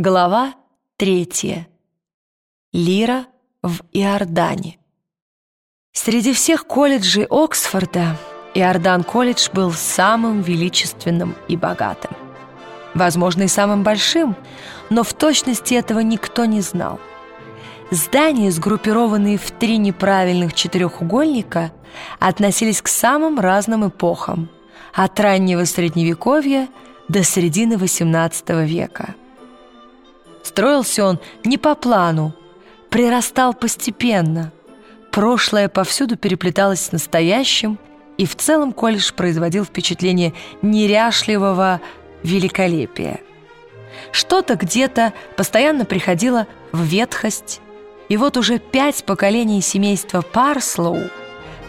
Глава третья. Лира в Иордане. Среди всех колледжей Оксфорда Иордан-колледж был самым величественным и богатым. Возможно, и самым большим, но в точности этого никто не знал. Здания, сгруппированные в три неправильных четырехугольника, относились к самым разным эпохам, от раннего Средневековья до середины XVIII века – Строился он не по плану, прирастал постепенно. Прошлое повсюду переплеталось с настоящим, и в целом колледж производил впечатление неряшливого великолепия. Что-то где-то постоянно приходило в ветхость, и вот уже пять поколений семейства Парслоу,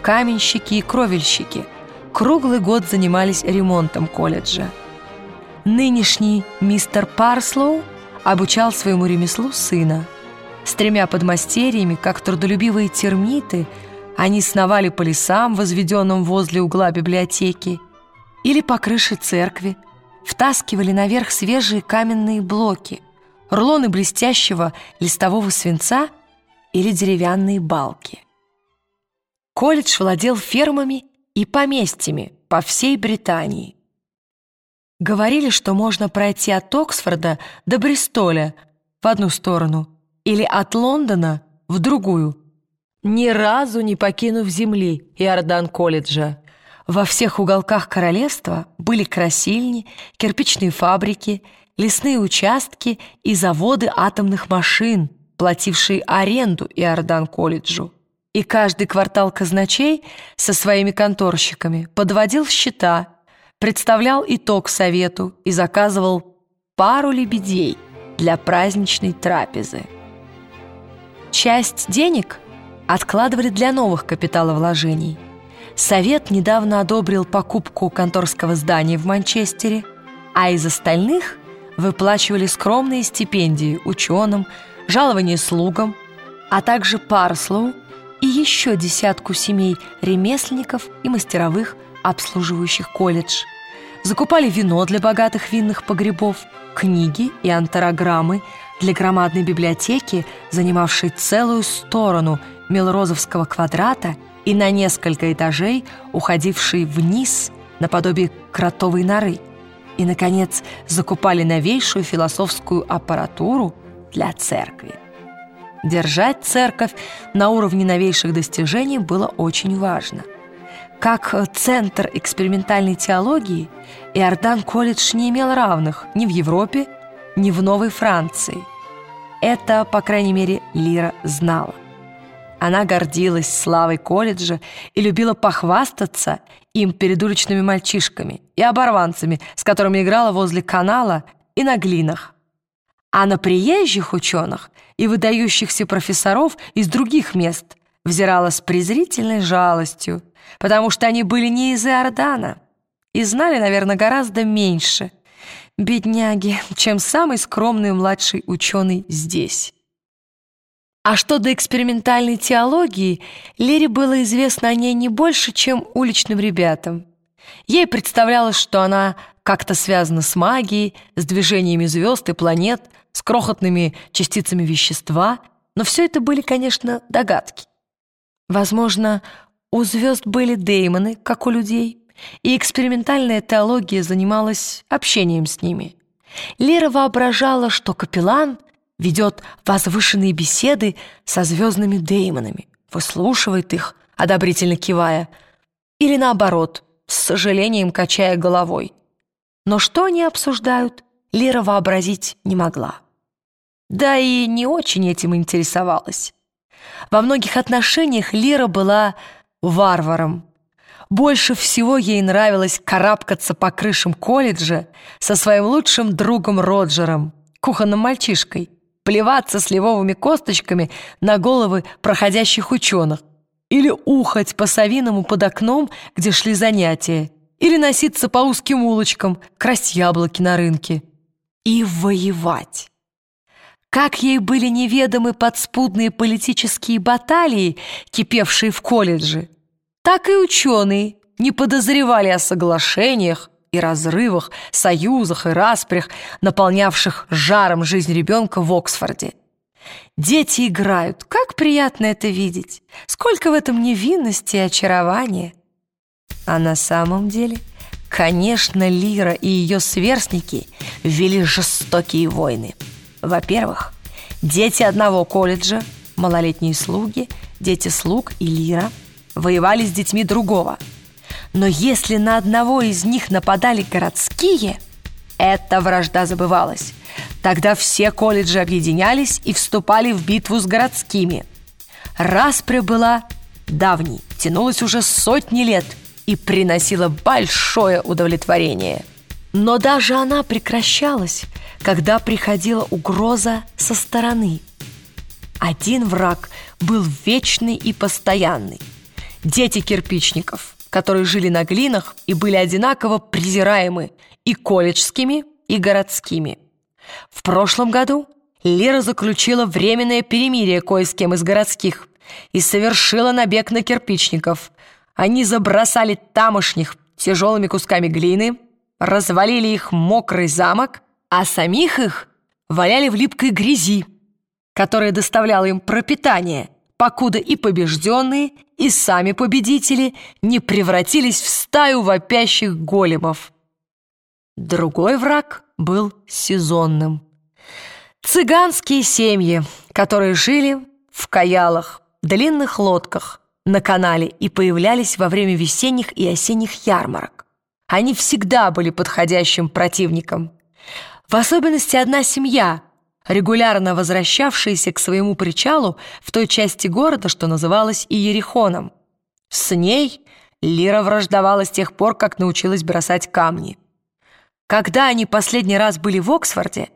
каменщики и кровельщики, круглый год занимались ремонтом колледжа. Нынешний мистер Парслоу обучал своему ремеслу сына. С тремя подмастерьями, как трудолюбивые термиты, они сновали по лесам, возведенным возле угла библиотеки, или по крыше церкви, втаскивали наверх свежие каменные блоки, рулоны блестящего листового свинца или деревянные балки. Колледж владел фермами и поместьями по всей Британии – Говорили, что можно пройти от Оксфорда до Бристоля в одну сторону или от Лондона в другую, ни разу не покинув земли Иордан-колледжа. Во всех уголках королевства были красильни, кирпичные фабрики, лесные участки и заводы атомных машин, платившие аренду Иордан-колледжу. И каждый квартал казначей со своими конторщиками подводил счета – представлял итог совету и заказывал пару лебедей для праздничной трапезы. Часть денег откладывали для новых капиталовложений. Совет недавно одобрил покупку конторского здания в Манчестере, а из остальных выплачивали скромные стипендии ученым, жалования слугам, а также Парслоу и еще десятку семей ремесленников и мастеровых, обслуживающих колледж. Закупали вино для богатых винных погребов, книги и антарограммы для громадной библиотеки, занимавшей целую сторону Мелрозовского квадрата и на несколько этажей, уходившей вниз наподобие кротовой норы. И, наконец, закупали новейшую философскую аппаратуру для церкви. Держать церковь на уровне новейших достижений было очень важно – как центр экспериментальной теологии, Иордан-колледж не имел равных ни в Европе, ни в Новой Франции. Это, по крайней мере, Лира знала. Она гордилась славой колледжа и любила похвастаться им перед уличными мальчишками и оборванцами, с которыми играла возле канала и на глинах. А на приезжих ученых и выдающихся профессоров из других мест взирала с презрительной жалостью, потому что они были не из Иордана и знали, наверное, гораздо меньше, бедняги, чем самый скромный младший ученый здесь. А что до экспериментальной теологии, Лере было известно о ней не больше, чем уличным ребятам. Ей представлялось, что она как-то связана с магией, с движениями звезд и планет, с крохотными частицами вещества, но все это были, конечно, догадки. Возможно, у звезд были деймоны, как у людей, и экспериментальная теология занималась общением с ними. Лера воображала, что капеллан ведет возвышенные беседы со звездными деймонами, выслушивает их, одобрительно кивая, или наоборот, с сожалением качая головой. Но что они обсуждают, Лера вообразить не могла. Да и не очень этим интересовалась. Во многих отношениях Лера была варваром. Больше всего ей нравилось карабкаться по крышам колледжа со своим лучшим другом Роджером, кухонным мальчишкой, плеваться сливовыми косточками на головы проходящих ученых, или ухать по совиному под окном, где шли занятия, или носиться по узким улочкам, красть яблоки на рынке. И воевать. Как ей были неведомы подспудные политические баталии, кипевшие в колледже, так и ученые не подозревали о соглашениях, и разрывах, союзах и распрях, наполнявших жаром жизнь ребенка в Оксфорде. Дети играют, как приятно это видеть, сколько в этом невинности и очарования. А на самом деле, конечно, Лира и ее сверстники вели жестокие войны. Во-первых, дети одного колледжа, малолетние слуги, дети слуг и Лира воевали с детьми другого. Но если на одного из них нападали городские, эта вражда забывалась. Тогда все колледжи объединялись и вступали в битву с городскими. Распря была давней, тянулась уже сотни лет и приносила большое удовлетворение. Но даже она прекращалась, когда приходила угроза со стороны. Один враг был вечный и постоянный. Дети кирпичников, которые жили на глинах и были одинаково презираемы и колледжскими, и городскими. В прошлом году Лера заключила временное перемирие кое с кем из городских и совершила набег на кирпичников. Они забросали тамошних тяжелыми кусками глины, развалили их мокрый замок, а самих их валяли в липкой грязи, которая доставляла им пропитание, покуда и побежденные, и сами победители не превратились в стаю вопящих големов. Другой враг был сезонным. Цыганские семьи, которые жили в каялах, длинных лодках на канале и появлялись во время весенних и осенних ярмарок. Они всегда были подходящим противником. В особенности одна семья, регулярно возвращавшаяся к своему причалу в той части города, что называлась Иерихоном. С ней Лира враждовала с тех пор, как научилась бросать камни. Когда они последний раз были в Оксфорде,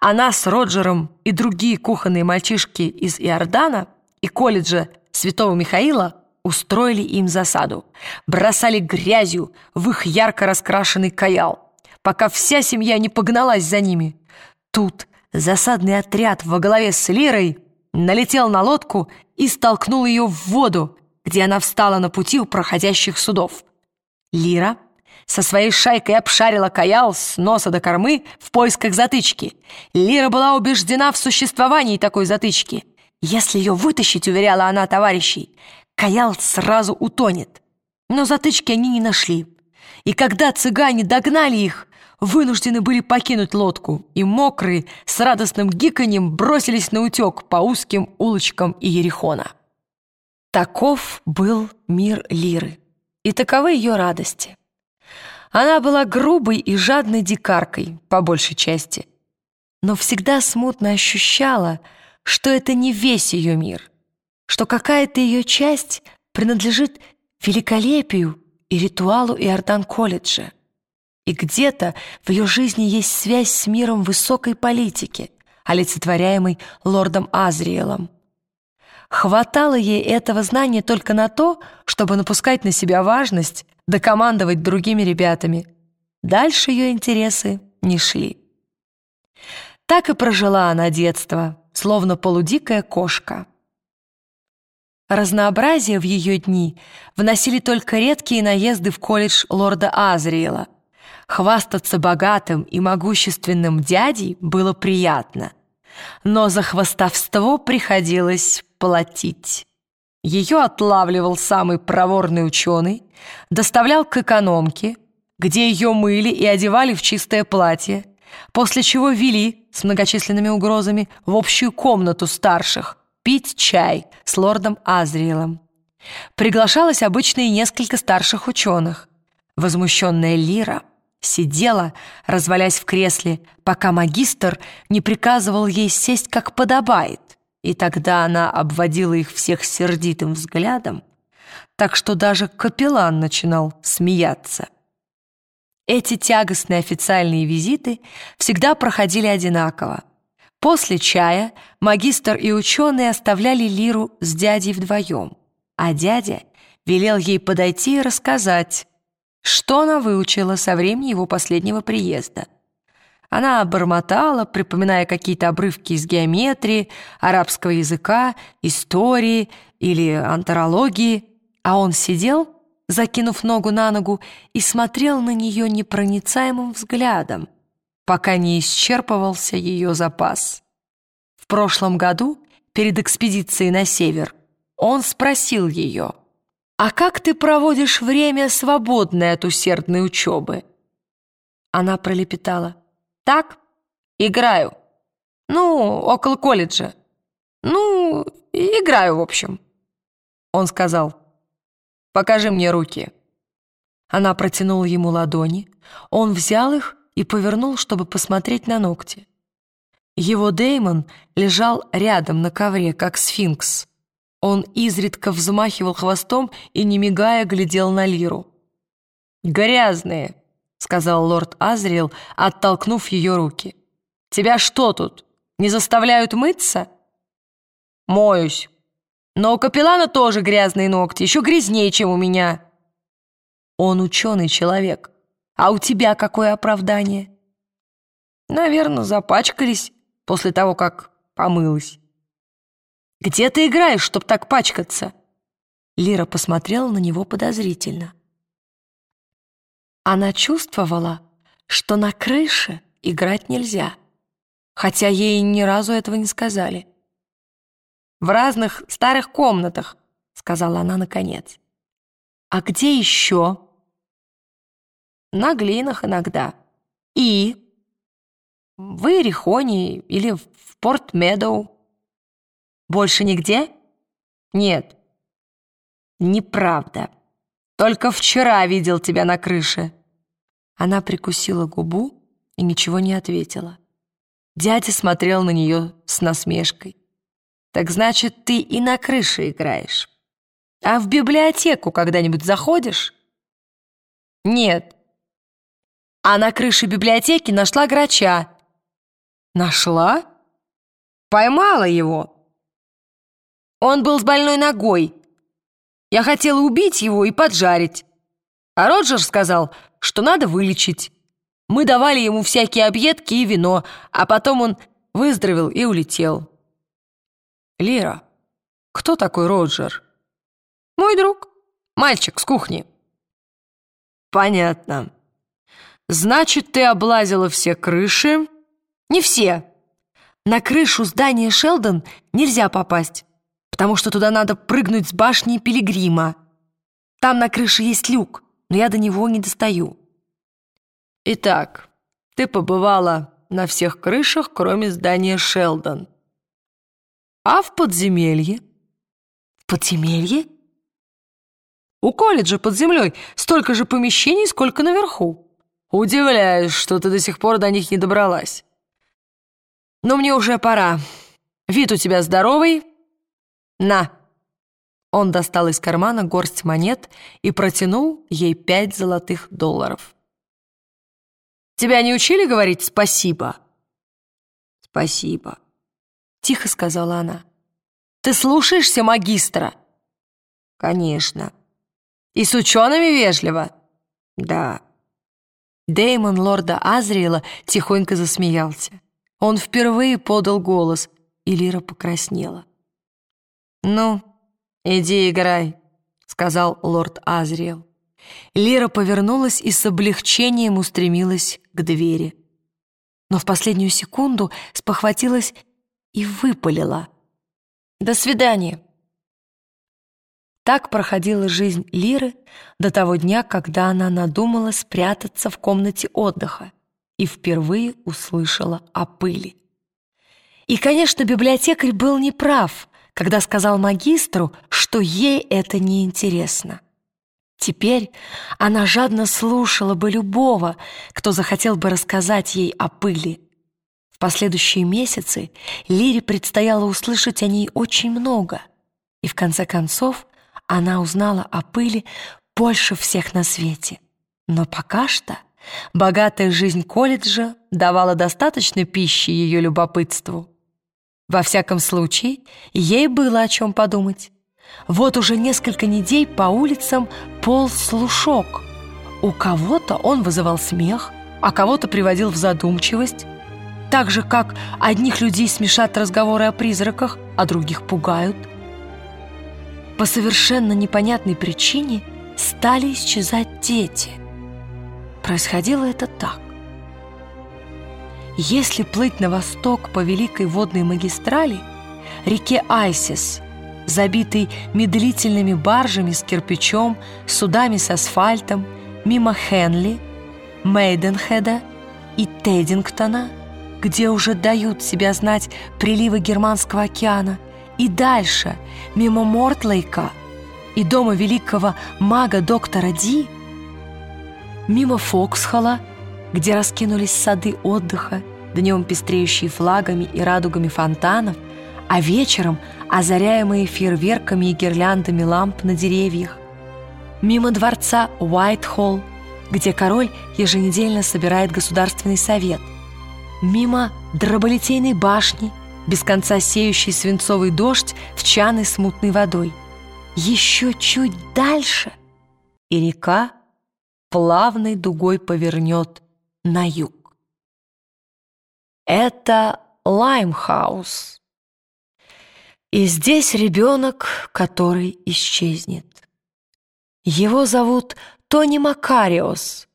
она с Роджером и другие кухонные мальчишки из Иордана и колледжа Святого Михаила устроили им засаду. Бросали грязью в их ярко раскрашенный каял, пока вся семья не погналась за ними. Тут засадный отряд во главе с Лирой налетел на лодку и столкнул ее в воду, где она встала на пути у проходящих судов. Лира — со своей шайкой обшарила Каял с носа до кормы в поисках затычки. Лира была убеждена в существовании такой затычки. Если ее вытащить, уверяла она товарищей, Каял сразу утонет. Но затычки они не нашли. И когда цыгане догнали их, вынуждены были покинуть лодку, и мокрые с радостным гиканьем бросились на утек по узким улочкам Иерихона. Таков был мир Лиры, и таковы ее радости. Она была грубой и жадной дикаркой, по большей части, но всегда смутно ощущала, что это не весь ее мир, что какая-то ее часть принадлежит великолепию и ритуалу Иордан-колледжа. И где-то в ее жизни есть связь с миром высокой политики, олицетворяемой лордом Азриэлом. Хватало ей этого знания только на то, чтобы напускать на себя важность да командовать другими ребятами. Дальше ее интересы не шли. Так и прожила она детство, словно полудикая кошка. Разнообразие в ее дни вносили только редкие наезды в колледж лорда Азриэла. Хвастаться богатым и могущественным дядей было приятно, но за хвастовство приходилось платить. Ее отлавливал самый проворный ученый, доставлял к экономке, где ее мыли и одевали в чистое платье, после чего вели с многочисленными угрозами в общую комнату старших пить чай с лордом Азриэлом. Приглашалось обычно и несколько старших ученых. Возмущенная Лира сидела, развалясь в кресле, пока магистр не приказывал ей сесть как подобает. И тогда она обводила их всех сердитым взглядом, так что даже капеллан начинал смеяться. Эти тягостные официальные визиты всегда проходили одинаково. После чая магистр и ученые оставляли Лиру с дядей вдвоем, а дядя велел ей подойти и рассказать, что она выучила со времени его последнего приезда – она бормотала, припоминая какие-то обрывки из геометрии, арабского языка, истории или антропологии, а он сидел, закинув ногу на ногу, и смотрел на нее непроницаемым взглядом, пока не исчерпывался ее запас. В прошлом году, перед экспедицией на север, он спросил ее, «А как ты проводишь время, свободное от усердной учебы?» Она пролепетала, «Так, играю. Ну, около колледжа. Ну, играю, в общем». Он сказал, «Покажи мне руки». Она протянула ему ладони, он взял их и повернул, чтобы посмотреть на ногти. Его Деймон лежал рядом на ковре, как сфинкс. Он изредка взмахивал хвостом и, не мигая, глядел на Лиру. «Грязные», — сказал лорд Азриэл, оттолкнув ее руки. «Тебя что тут, не заставляют мыться?» «Моюсь. Но у капеллана тоже грязные ногти, еще грязнее, чем у меня». «Он ученый человек. А у тебя какое оправдание?» «Наверное, запачкались после того, как помылась». «Где ты играешь, чтоб так пачкаться?» Лира посмотрела на него подозрительно. Она чувствовала, что на крыше играть нельзя, хотя ей ни разу этого не сказали. «В разных старых комнатах», — сказала она наконец. «А где еще?» «На глинах иногда. И?» «В Ирихоне или в Порт-Медоу». Больше нигде? Нет. Неправда. Только вчера видел тебя на крыше. Она прикусила губу и ничего не ответила. Дядя смотрел на нее с насмешкой. Так значит, ты и на крыше играешь. А в библиотеку когда-нибудь заходишь? Нет. А на крыше библиотеки нашла грача. Нашла? Поймала его. Он был с больной ногой. Я хотела убить его и поджарить. А Роджер сказал, что надо вылечить. Мы давали ему всякие объедки и вино, а потом он выздоровел и улетел. Лера, кто такой Роджер? Мой друг, мальчик с кухни. Понятно. Значит, ты облазила все крыши? Не все. На крышу здания Шелдон нельзя попасть потому что туда надо прыгнуть с башни Пилигрима. Там на крыше есть люк, но я до него не достаю. Итак, ты побывала на всех крышах, кроме здания Шелдон. А в подземелье? В подземелье? У колледжа под землей столько же помещений, сколько наверху. Удивляюсь, что ты до сих пор до них не добралась. Но мне уже пора. Вид у тебя здоровый, «На!» Он достал из кармана горсть монет и протянул ей пять золотых долларов. «Тебя не учили говорить спасибо?» «Спасибо», — тихо сказала она. «Ты слушаешься магистра?» «Конечно». «И с учеными вежливо?» «Да». Деймон лорда Азриэла тихонько засмеялся. Он впервые подал голос, и Лира покраснела. «Ну, иди играй», — сказал лорд Азриэл. Лира повернулась и с облегчением устремилась к двери. Но в последнюю секунду спохватилась и выпалила. «До свидания». Так проходила жизнь Лиры до того дня, когда она надумала спрятаться в комнате отдыха и впервые услышала о пыли. И, конечно, библиотекарь был неправ когда сказал магистру, что ей это не интересно. Теперь она жадно слушала бы любого, кто захотел бы рассказать ей о пыли. В последующие месяцы Лире предстояло услышать о ней очень много, и в конце концов она узнала о пыли больше всех на свете. Но пока что богатая жизнь колледжа давала достаточно пищи ее любопытству. Во всяком случае, ей было о чем подумать. Вот уже несколько недель по улицам полз слушок. У кого-то он вызывал смех, а кого-то приводил в задумчивость. Так же, как одних людей смешат разговоры о призраках, а других пугают. По совершенно непонятной причине стали исчезать дети. Происходило это так. Если плыть на восток по великой водной магистрали, реке Айсис, забитой медлительными баржами с кирпичом, судами с асфальтом, мимо Хенли, Мейденхеда и Теддингтона, где уже дают себя знать приливы Германского океана, и дальше, мимо Мортлейка и дома великого мага доктора Ди, мимо Фоксхола, где раскинулись сады отдыха, днем пестреющие флагами и радугами фонтанов, а вечером озаряемые фейерверками и гирляндами ламп на деревьях. Мимо дворца Уайтхолл, где король еженедельно собирает государственный совет. Мимо дроболитейной башни, без конца сеющий свинцовый дождь в чаны с мутной водой. Еще чуть дальше, и река плавной дугой повернет на юг. Это Лаймхаус. И здесь ребенок, который исчезнет. Его зовут Тони Макариос.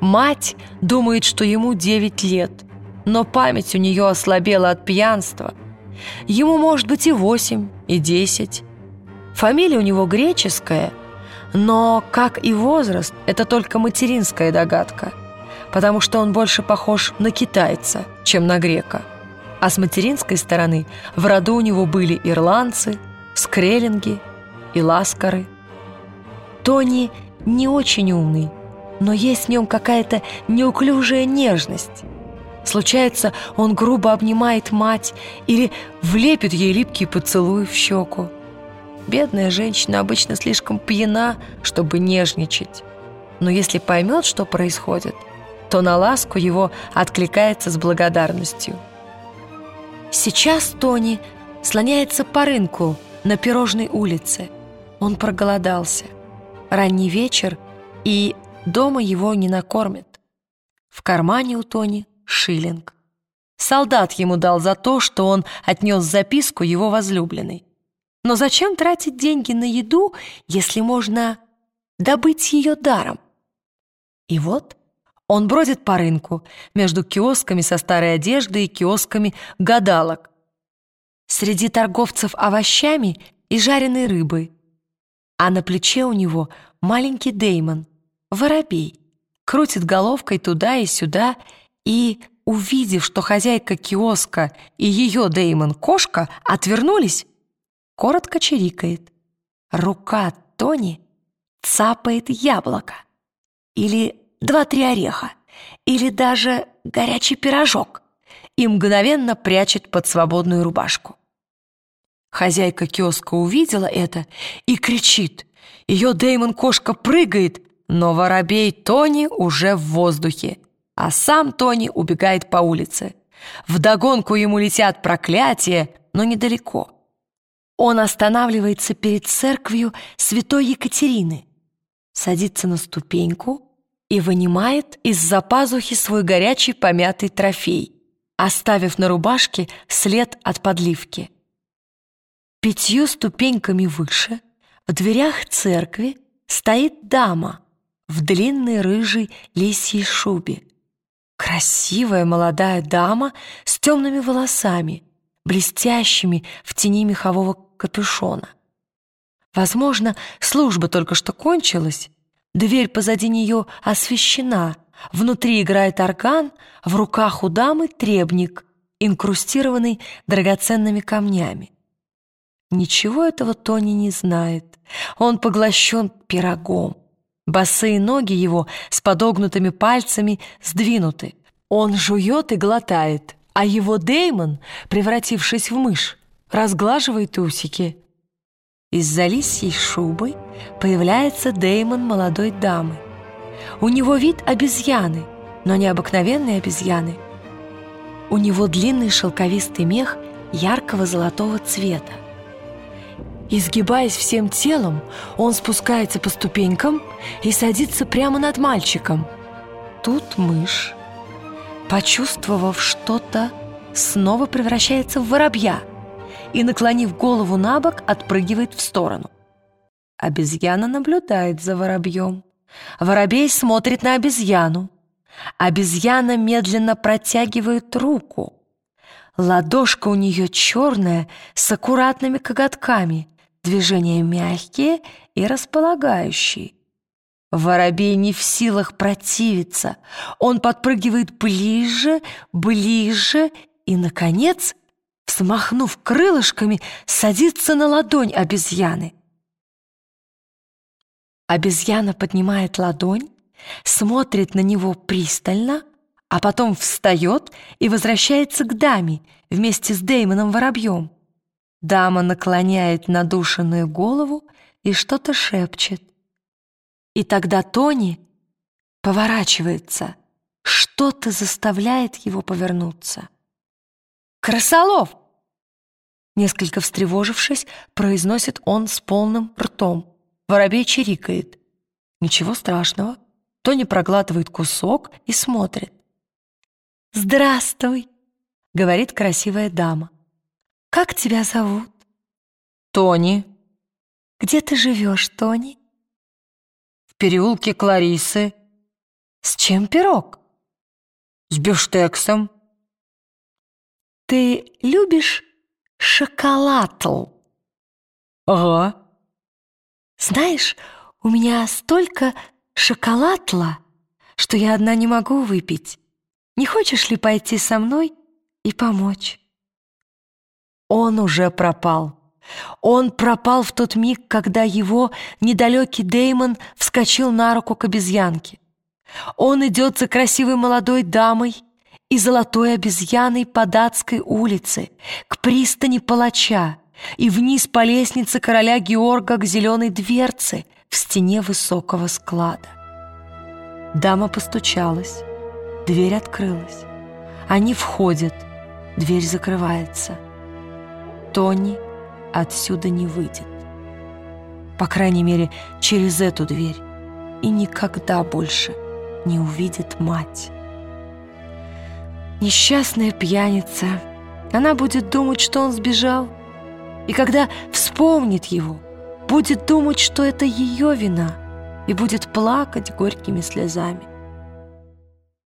Мать думает, что ему 9 лет, но память у нее ослабела от пьянства. Ему может быть и 8, и 10. Фамилия у него греческая, но, как и возраст, это только материнская догадка, потому что он больше похож на китайца, чем на грека. А с материнской стороны в роду у него были ирландцы, скреллинги и ласкары. Тони не очень умный, но есть в нем какая-то неуклюжая нежность. Случается, он грубо обнимает мать или влепит ей липкий поцелуй в щеку. Бедная женщина обычно слишком пьяна, чтобы нежничать. Но если поймет, что происходит, то на ласку его откликается с благодарностью. Сейчас Тони слоняется по рынку на пирожной улице. Он проголодался. Ранний вечер, и дома его не накормят. В кармане у Тони шиллинг. Солдат ему дал за то, что он отнес записку его возлюбленной. Но зачем тратить деньги на еду, если можно добыть ее даром? И вот он бродит по рынку между киосками со старой одеждой и киосками гадалок. Среди торговцев овощами и жареной рыбой. А на плече у него маленький Деймон, воробей, крутит головкой туда и сюда и, увидев, что хозяйка киоска и ее Деймон кошка отвернулись, коротко чирикает. Рука Тони цапает яблоко. Или два-три ореха. Или даже горячий пирожок. И мгновенно прячет под свободную рубашку. Хозяйка киоска увидела это и кричит. Ее Деймон кошка прыгает, но воробей Тони уже в воздухе, а сам Тони убегает по улице. Вдогонку ему летят проклятия, но недалеко. Он останавливается перед церковью святой Екатерины, садится на ступеньку и вынимает из-за пазухи свой горячий помятый трофей, оставив на рубашке след от подливки. Пятью ступеньками выше, в дверях церкви, стоит дама в длинной рыжей лисьей шубе. Красивая молодая дама с темными волосами, блестящими в тени мехового капюшона. Возможно, служба только что кончилась, дверь позади нее освещена, внутри играет орган, в руках у дамы требник, инкрустированный драгоценными камнями. Ничего этого Тони не знает. Он поглощен пирогом. Босые ноги его с подогнутыми пальцами сдвинуты. Он жует и глотает, а его Деймон, превратившись в мышь, разглаживает усики. Из-за лисьей шубы появляется Деймон молодой дамы. У него вид обезьяны, но не обыкновенной обезьяны. У него длинный шелковистый мех яркого золотого цвета. Изгибаясь всем телом, он спускается по ступенькам и садится прямо над мальчиком. Тут мышь, почувствовав что-то, снова превращается в воробья – и, наклонив голову на бок, отпрыгивает в сторону. Обезьяна наблюдает за воробьем. Воробей смотрит на обезьяну. Обезьяна медленно протягивает руку. Ладошка у нее черная, с аккуратными коготками, движения мягкие и располагающие. Воробей не в силах противиться. Он подпрыгивает ближе, ближе и, наконец, взмахнув крылышками, садится на ладонь обезьяны. Обезьяна поднимает ладонь, смотрит на него пристально, а потом встает и возвращается к даме вместе с Деймоном Воробьем. Дама наклоняет надушенную голову и что-то шепчет. И тогда Тони поворачивается, что-то заставляет его повернуться. «Красолов!» Несколько встревожившись, произносит он с полным ртом. Воробей чирикает. Ничего страшного. Тони проглатывает кусок и смотрит. «Здравствуй!» — говорит красивая дама. «Как тебя зовут?» «Тони». «Где ты живешь, Тони?» «В переулке Кларисы». «С чем пирог?» «С бюштексом». «Ты любишь шоколадл?» «Ага». «Знаешь, у меня столько шоколадла, что я одна не могу выпить. Не хочешь ли пойти со мной и помочь?» Он уже пропал. Он пропал в тот миг, когда его недалекий Деймон вскочил на руку к обезьянке. Он идет за красивой молодой дамой и золотой обезьяной по датской улице, к пристани палача и вниз по лестнице короля Георга к зеленой дверце в стене высокого склада. Дама постучалась. Дверь открылась. Они входят. Дверь закрывается. Тони отсюда не выйдет. По крайней мере, через эту дверь. И никогда больше не увидит мать. Несчастная пьяница. Она будет думать, что он сбежал. И когда вспомнит его, будет думать, что это ее вина, и будет плакать горькими слезами.